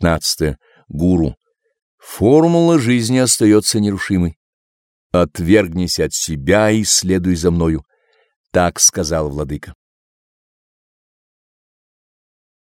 15. Гуру. Формула жизни остается нерушимой. Отвергнись от себя и следуй за мною. Так сказал владыка.